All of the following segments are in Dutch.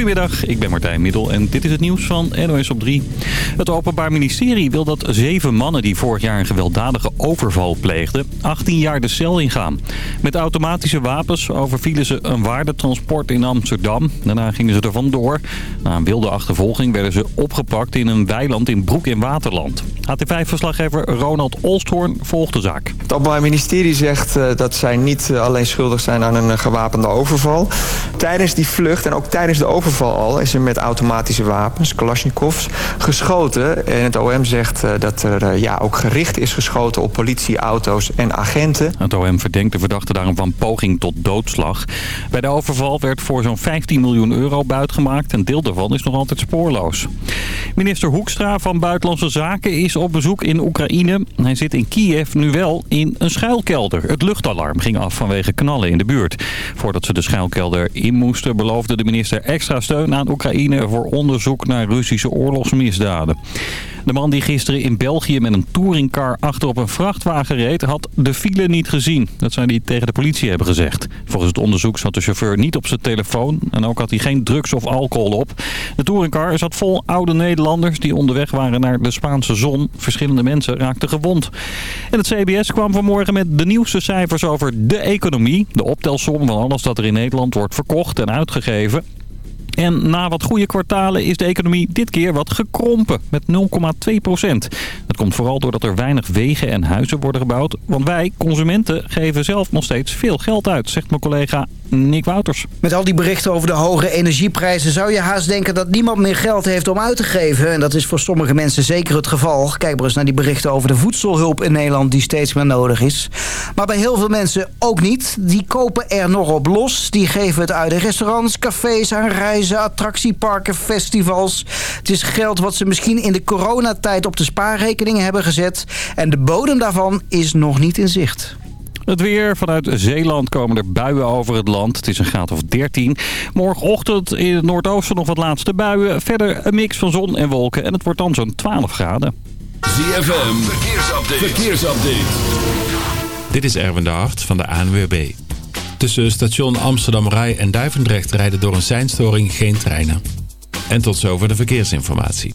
Goedemiddag, ik ben Martijn Middel en dit is het nieuws van NOS op 3. Het Openbaar Ministerie wil dat zeven mannen die vorig jaar een gewelddadige overval pleegden... 18 jaar de cel ingaan. Met automatische wapens overvielen ze een waardetransport in Amsterdam. Daarna gingen ze er vandoor. Na een wilde achtervolging werden ze opgepakt in een weiland in Broek in Waterland. HT5-verslaggever Ronald Olsthoorn volgt de zaak. Het Openbaar Ministerie zegt uh, dat zij niet uh, alleen schuldig zijn aan een uh, gewapende overval. Tijdens die vlucht en ook tijdens de overval al is er met automatische wapens, Kalashnikovs, geschoten. En het OM zegt dat er ja, ook gericht is geschoten op politieauto's en agenten. Het OM verdenkt de verdachte daarom van poging tot doodslag. Bij de overval werd voor zo'n 15 miljoen euro buitgemaakt. Een deel daarvan is nog altijd spoorloos. Minister Hoekstra van Buitenlandse Zaken is op bezoek in Oekraïne. Hij zit in Kiev nu wel in een schuilkelder. Het luchtalarm ging af vanwege knallen in de buurt. Voordat ze de schuilkelder in moesten beloofde de minister extra steun aan Oekraïne voor onderzoek naar Russische oorlogsmisdaden. De man die gisteren in België met een touringcar achter op een vrachtwagen reed... had de file niet gezien. Dat zou hij tegen de politie hebben gezegd. Volgens het onderzoek zat de chauffeur niet op zijn telefoon... en ook had hij geen drugs of alcohol op. De touringcar zat vol oude Nederlanders... die onderweg waren naar de Spaanse zon. Verschillende mensen raakten gewond. En het CBS kwam vanmorgen met de nieuwste cijfers over de economie. De optelsom van alles dat er in Nederland wordt verkocht en uitgegeven. En na wat goede kwartalen is de economie dit keer wat gekrompen met 0,2 procent. Dat komt vooral doordat er weinig wegen en huizen worden gebouwd. Want wij, consumenten, geven zelf nog steeds veel geld uit, zegt mijn collega Nick Wouters. Met al die berichten over de hoge energieprijzen zou je haast denken dat niemand meer geld heeft om uit te geven. En dat is voor sommige mensen zeker het geval. Kijk maar eens naar die berichten over de voedselhulp in Nederland die steeds meer nodig is. Maar bij heel veel mensen ook niet. Die kopen er nog op los. Die geven het uit in restaurants, cafés, aan reizen, attractieparken, festivals. Het is geld wat ze misschien in de coronatijd op de spaarrekening hebben gezet. En de bodem daarvan is nog niet in zicht. Het weer. Vanuit Zeeland komen er buien over het land. Het is een graad of 13. Morgenochtend in het noordoosten nog wat laatste buien. Verder een mix van zon en wolken. En het wordt dan zo'n 12 graden. ZFM. Verkeersupdate. Verkeersupdate. Dit is Erwin de Hart van de ANWB. Tussen station Amsterdam Rai en Duivendrecht rijden door een seinstoring geen treinen. En tot zover de verkeersinformatie.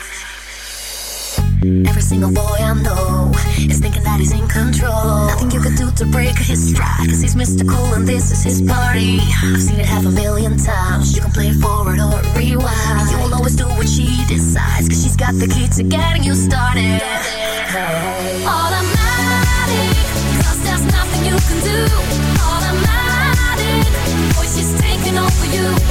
Every single boy I know is thinking that he's in control. Nothing you can do to break his stride, cause he's Mr. Cool and this is his party. I've seen it half a million times. You can play it forward or rewind. And you'll always do what she decides, cause she's got the key to getting you started. Automatic, cause there's nothing you can do. Automatic, boy, she's taking over you.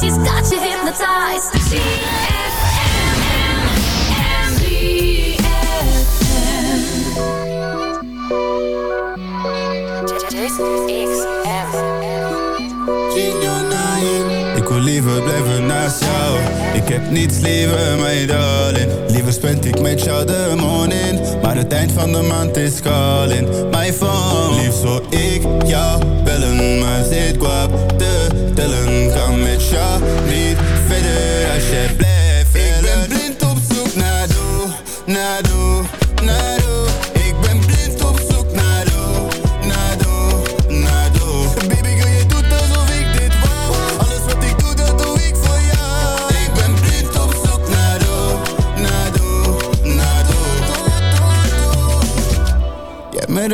she's got you hypnotized. Ik wil liever blijven naast jou. Ik heb niets liever, mijn darling. Liever spend ik met jou de morning. Maar het eind van de maand is calling My phone. Liefst zou ik jou bellen Maar zit kwap te tellen.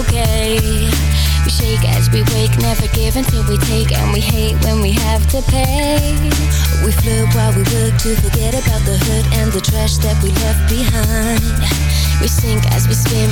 okay. We shake as we wake, never give until we take. And we hate when we have to pay. We flip while we work to forget about the hurt And the trash that we left behind. We sink as we swim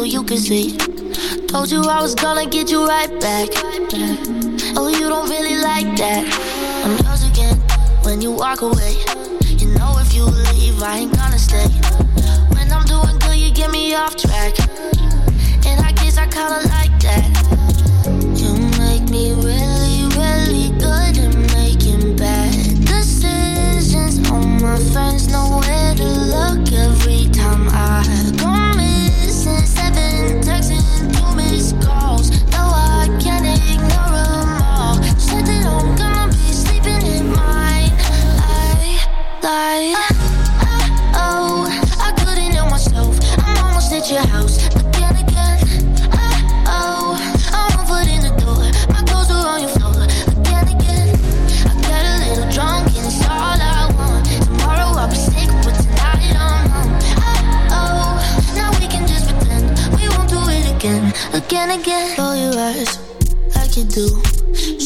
so you can see. Told you I was gonna get you right back. Oh, you don't really like that. I'm yours again when you walk away. You know if you leave, I ain't gonna stay. When I'm doing good, you get me off track. And I guess I kinda like that. You make me really, really good.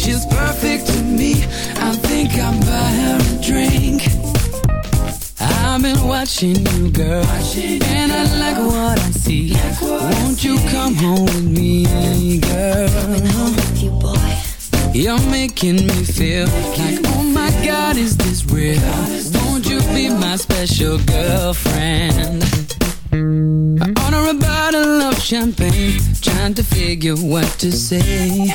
She's perfect to me. I think I'll buy her a drink. I've been watching you, girl, watching and I like what I see. Won't you come home with me, girl? Coming home with you, boy. You're making me feel like, oh my God, is this real? Won't you be my special girlfriend? I order a bottle of champagne, trying to figure what to say.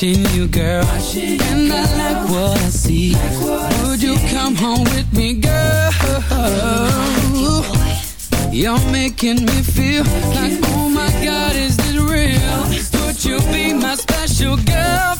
Watching you, girl, and I like what I see. Would you come home with me, girl? You're making me feel like, oh my God, is this real? Would you be my special girlfriend,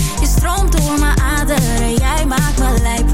stroomt door mijn aderen, jij maakt me lijp.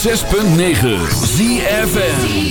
6.9 ZFN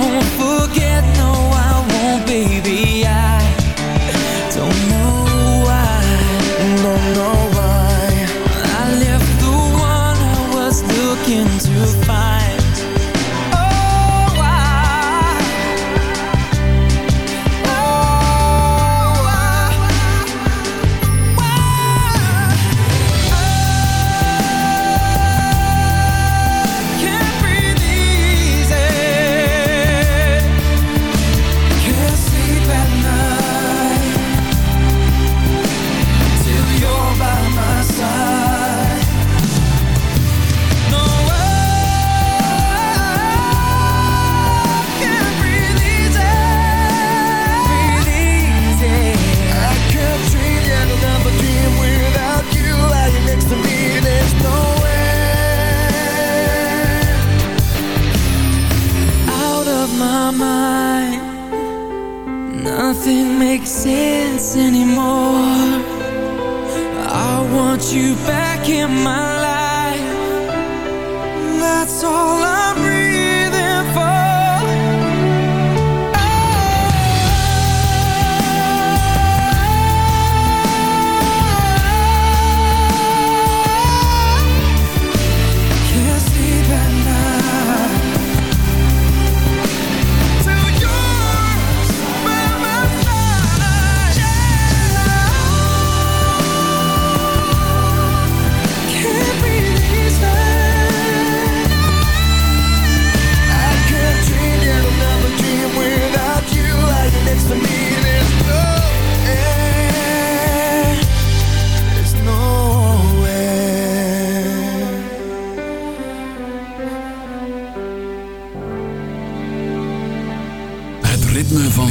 home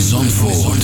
Zandvoort.